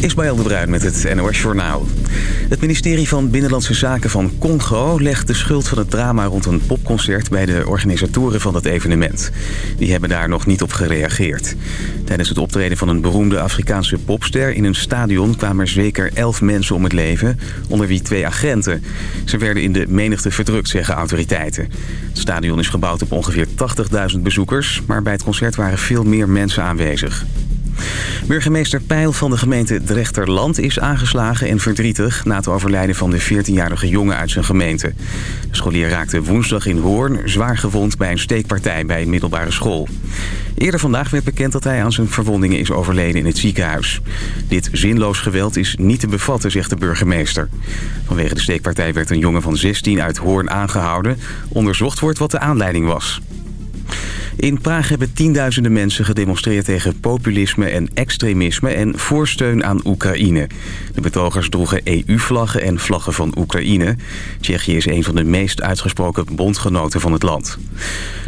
Ismaël de Bruin met het NOS Journaal. Het ministerie van Binnenlandse Zaken van Congo legt de schuld van het drama rond een popconcert bij de organisatoren van het evenement. Die hebben daar nog niet op gereageerd. Tijdens het optreden van een beroemde Afrikaanse popster in een stadion kwamen er zeker elf mensen om het leven, onder wie twee agenten. Ze werden in de menigte verdrukt, zeggen autoriteiten. Het stadion is gebouwd op ongeveer 80.000 bezoekers, maar bij het concert waren veel meer mensen aanwezig. Burgemeester Peil van de gemeente Drechterland is aangeslagen en verdrietig... na het overlijden van de 14-jarige jongen uit zijn gemeente. De scholier raakte woensdag in Hoorn zwaar gewond bij een steekpartij bij een middelbare school. Eerder vandaag werd bekend dat hij aan zijn verwondingen is overleden in het ziekenhuis. Dit zinloos geweld is niet te bevatten, zegt de burgemeester. Vanwege de steekpartij werd een jongen van 16 uit Hoorn aangehouden. Onderzocht wordt wat de aanleiding was. In Praag hebben tienduizenden mensen gedemonstreerd tegen populisme en extremisme en voorsteun aan Oekraïne. De betogers droegen EU-vlaggen en vlaggen van Oekraïne. Tsjechië is een van de meest uitgesproken bondgenoten van het land.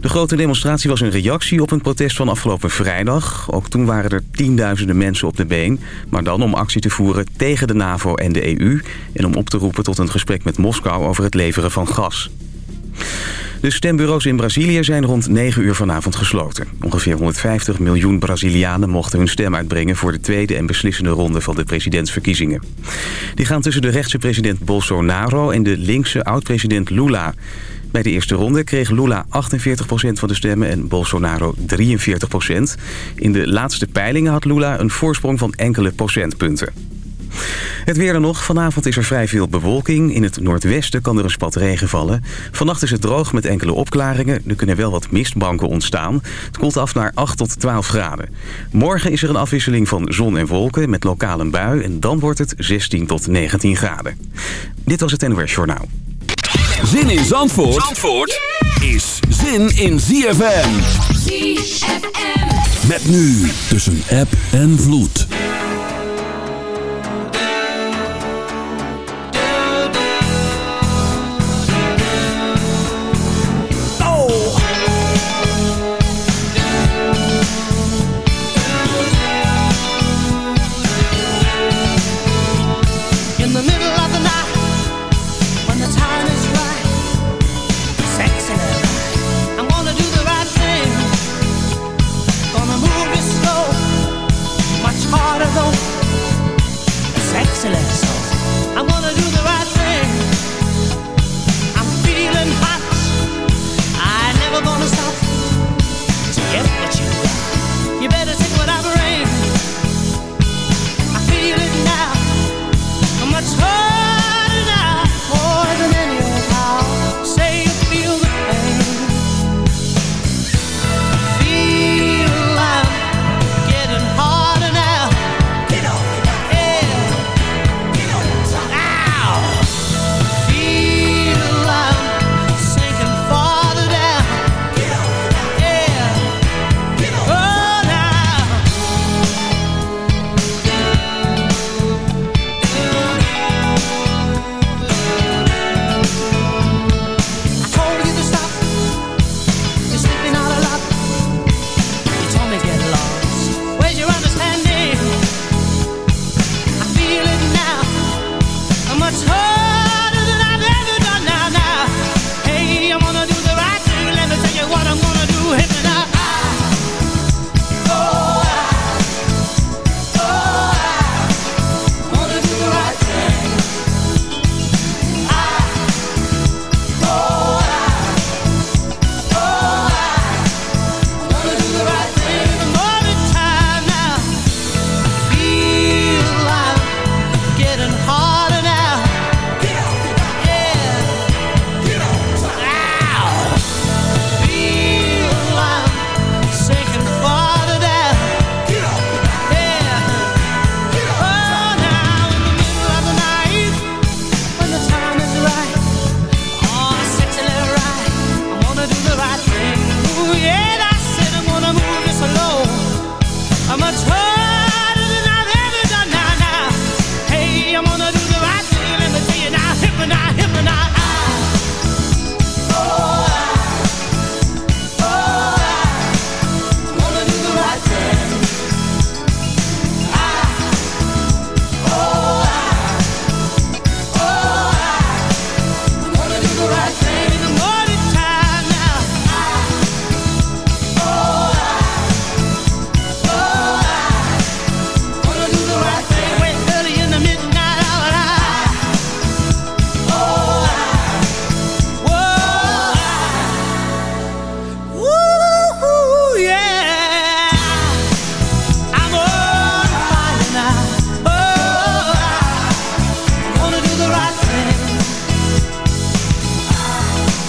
De grote demonstratie was een reactie op een protest van afgelopen vrijdag. Ook toen waren er tienduizenden mensen op de been, maar dan om actie te voeren tegen de NAVO en de EU... en om op te roepen tot een gesprek met Moskou over het leveren van gas. De stembureaus in Brazilië zijn rond 9 uur vanavond gesloten. Ongeveer 150 miljoen Brazilianen mochten hun stem uitbrengen... voor de tweede en beslissende ronde van de presidentsverkiezingen. Die gaan tussen de rechtse president Bolsonaro en de linkse oud-president Lula. Bij de eerste ronde kreeg Lula 48% van de stemmen en Bolsonaro 43%. In de laatste peilingen had Lula een voorsprong van enkele procentpunten. Het weer dan nog. Vanavond is er vrij veel bewolking. In het noordwesten kan er een spat regen vallen. Vannacht is het droog met enkele opklaringen. Er kunnen wel wat mistbanken ontstaan. Het koelt af naar 8 tot 12 graden. Morgen is er een afwisseling van zon en wolken met lokaal een bui. En dan wordt het 16 tot 19 graden. Dit was het NOS Journaal. Zin in Zandvoort, Zandvoort is zin in ZFM. ZFM. Met nu tussen app en vloed.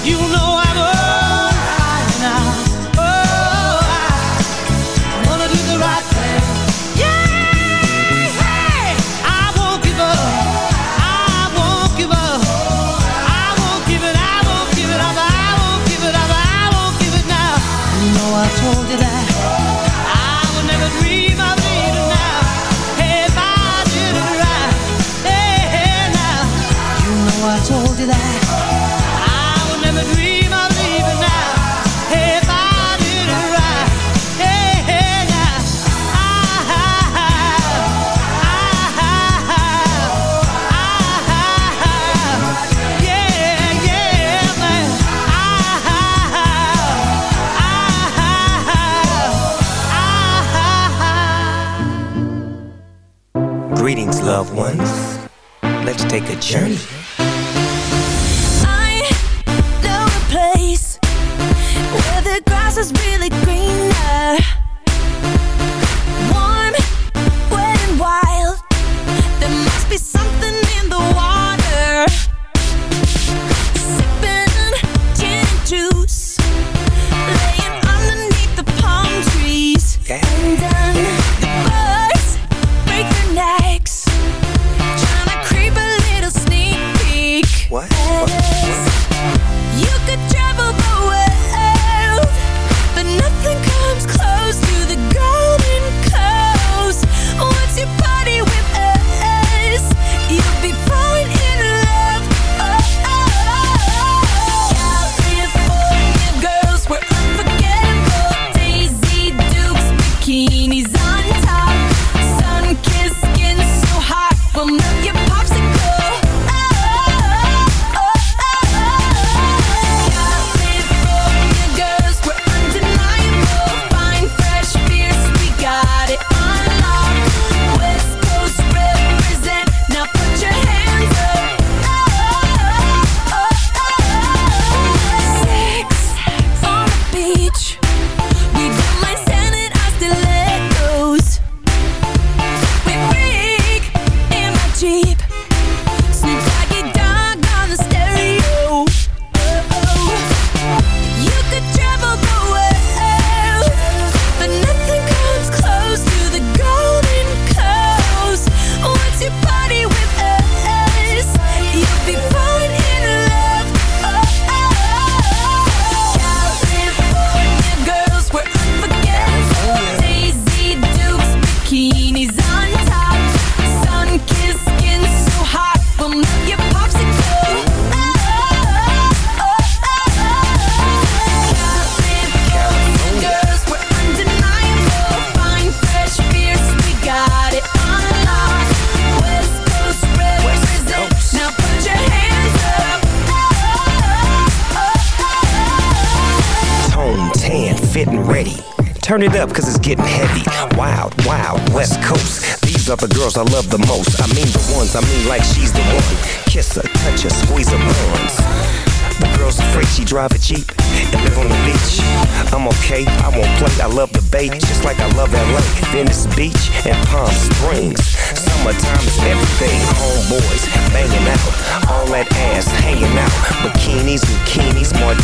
You know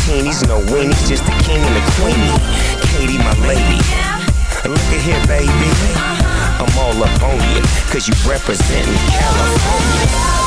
bikinis, no weenies, just the king and the queenie. Katy, my lady. Look at here, baby. I'm all up on you, cause you representing California.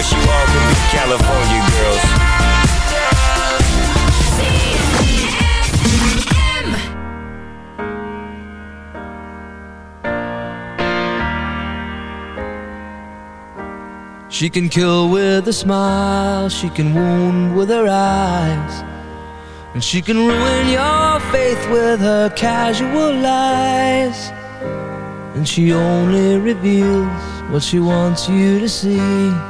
wish you all could be California girls. She can kill with a smile, she can wound with her eyes, and she can ruin your faith with her casual lies. And she only reveals what she wants you to see.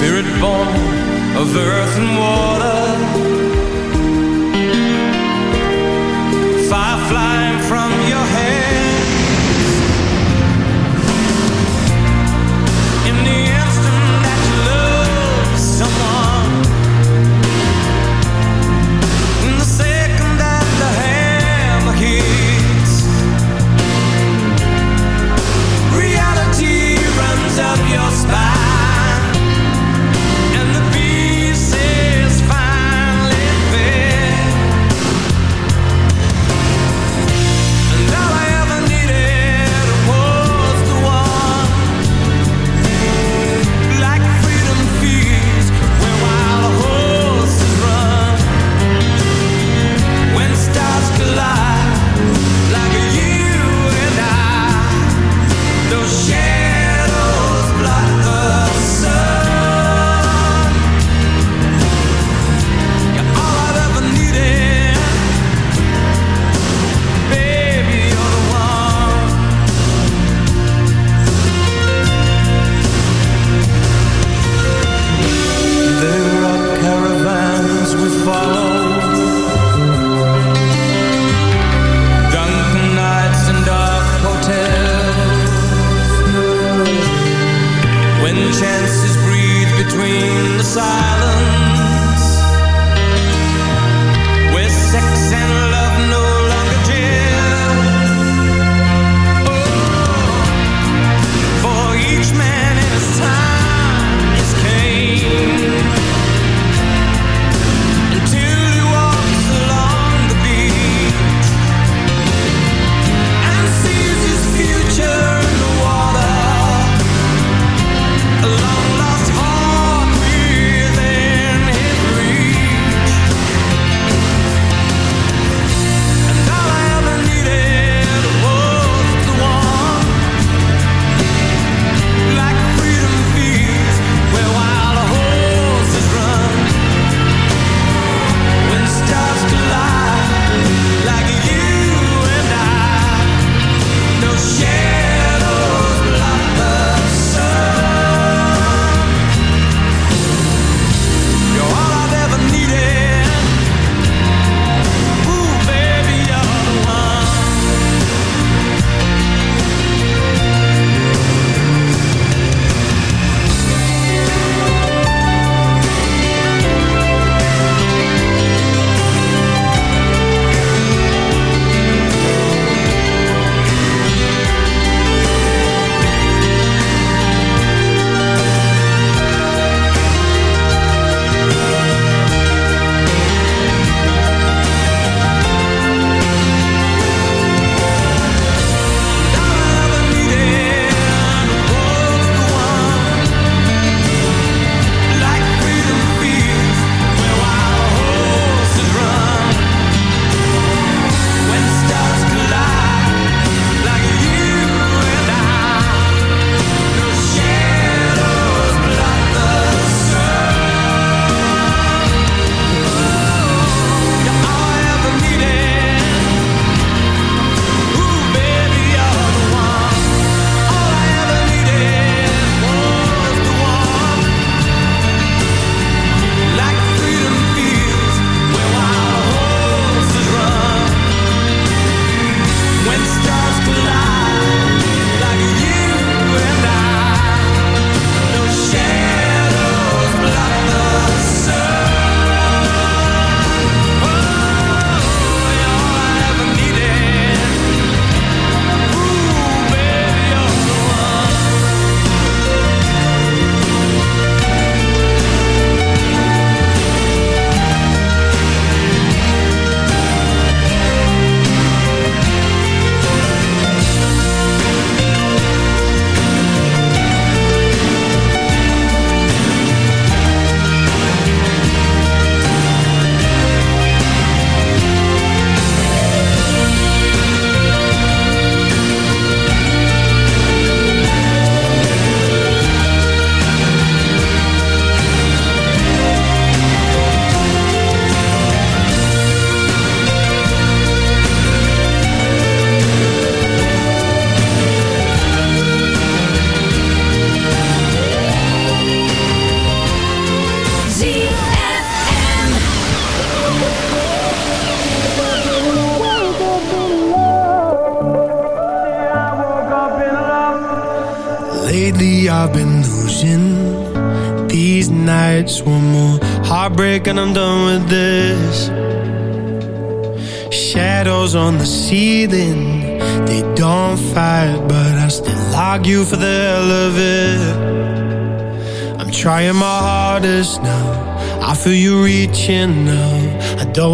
FM. earth and instant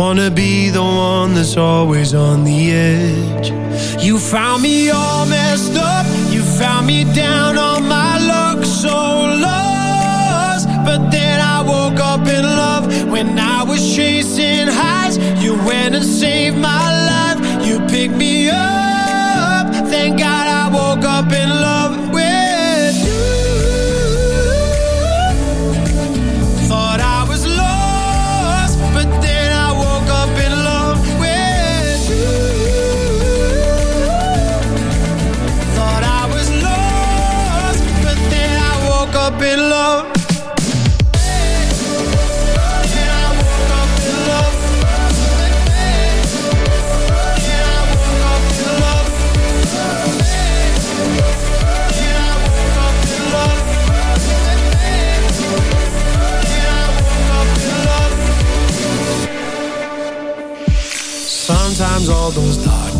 wanna be the one that's always on the edge. You found me all messed up. You found me down on my luck So lost. But then I woke up in love When I was chasing highs. You went and saved my life. You picked me up. Thank God I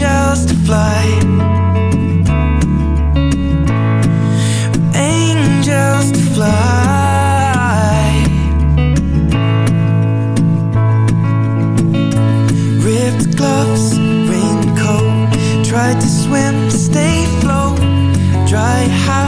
angels to fly. Angels to fly. Ripped gloves, raincoat. Tried to swim, stay float. Dry house,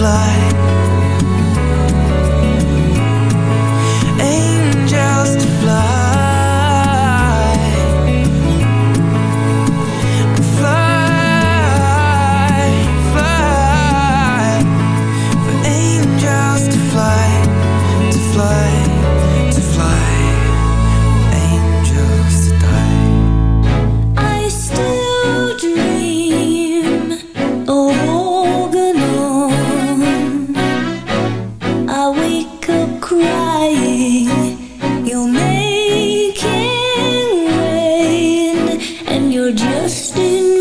fly. And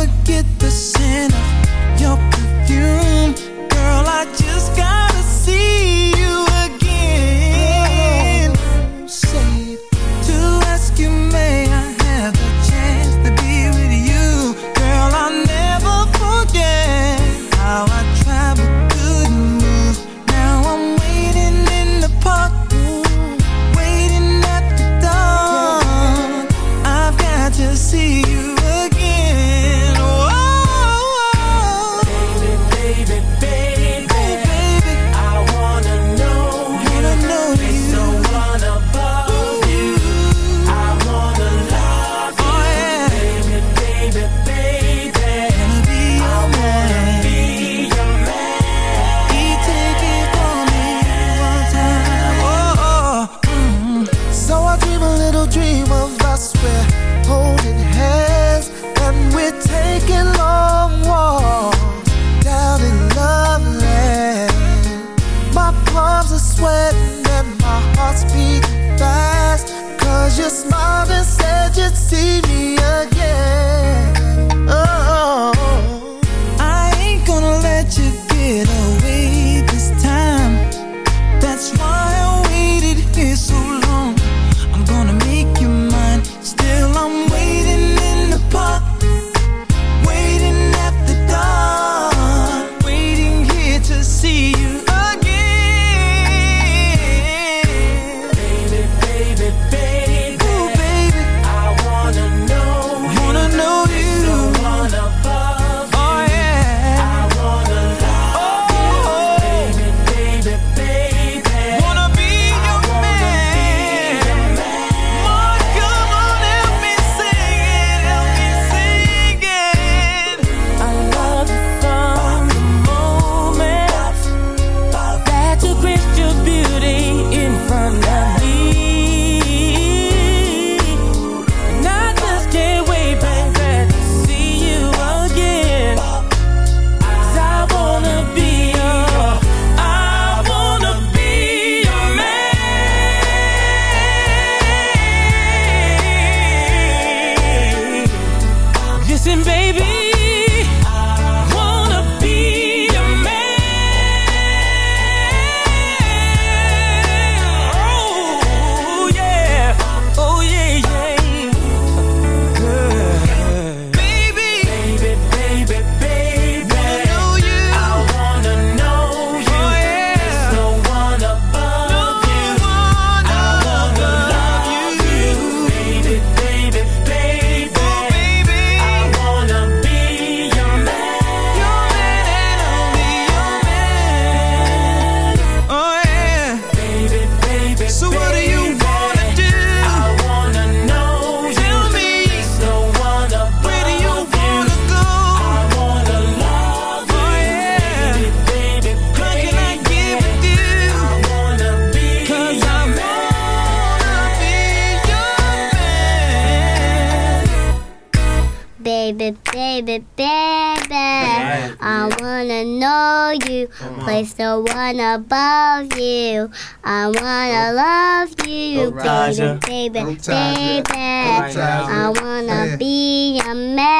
forget the scent of your perfume. I wanna be a man.